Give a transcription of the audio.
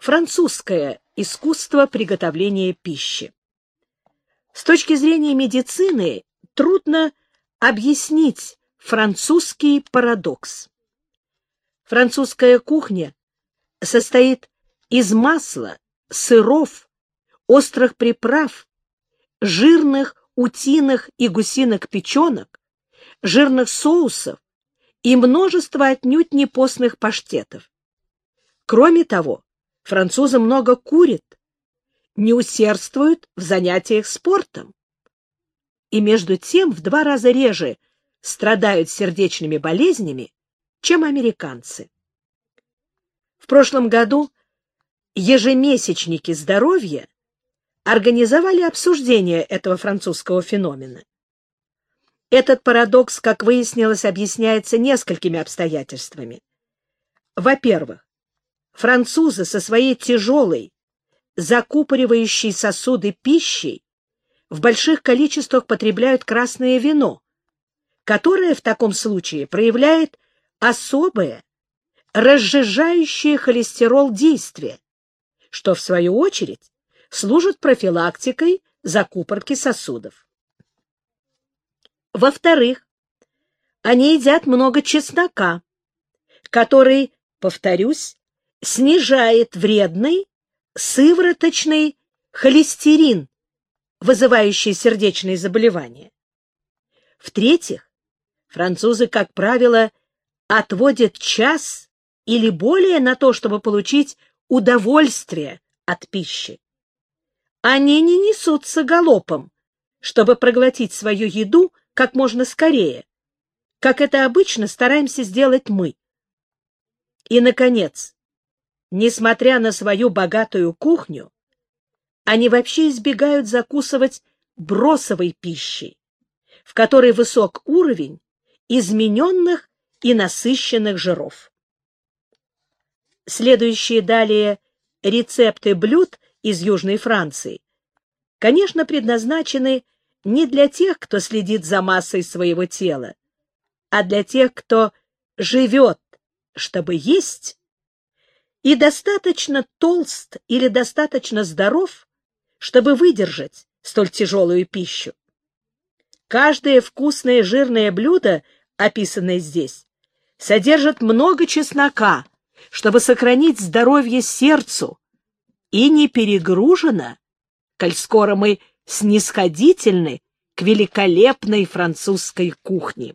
французское искусство приготовления пищи. С точки зрения медицины трудно объяснить французский парадокс. Французская кухня состоит из масла, сыров, острых приправ, жирных утиных и гусиных печенок, жирных соусов и множество отнюдь не постных паштетов. Кроме того, французы много курят, не усердствуют в занятиях спортом. И между тем в два раза реже страдают сердечными болезнями, чем американцы. В прошлом году ежемесячники здоровья организовали обсуждение этого французского феномена. Этот парадокс, как выяснилось, объясняется несколькими обстоятельствами. Во-первых, французы со своей тяжелой, закупоривающей сосуды пищей в больших количествах потребляют красное вино, которое в таком случае проявляет особое, разжижающее холестерол действие, что, в свою очередь, служит профилактикой закупорки сосудов. Во-вторых, они едят много чеснока, который, повторюсь, снижает вредный сывороточный холестерин, вызывающий сердечные заболевания. В-третьих, французы, как правило, отводят час или более на то, чтобы получить удовольствие от пищи. Они не несутся галопом, чтобы проглотить свою еду как можно скорее, как это обычно стараемся сделать мы. И, наконец, несмотря на свою богатую кухню, они вообще избегают закусывать бросовой пищей, в которой высок уровень измененных и насыщенных жиров. Следующие далее рецепты блюд из Южной Франции, конечно, предназначены не для тех, кто следит за массой своего тела, а для тех, кто живет, чтобы есть, и достаточно толст или достаточно здоров, чтобы выдержать столь тяжелую пищу. Каждое вкусное жирное блюдо, описанное здесь, содержит много чеснока, чтобы сохранить здоровье сердцу, и не перегружено, коль скоро мы снисходительны к великолепной французской кухне.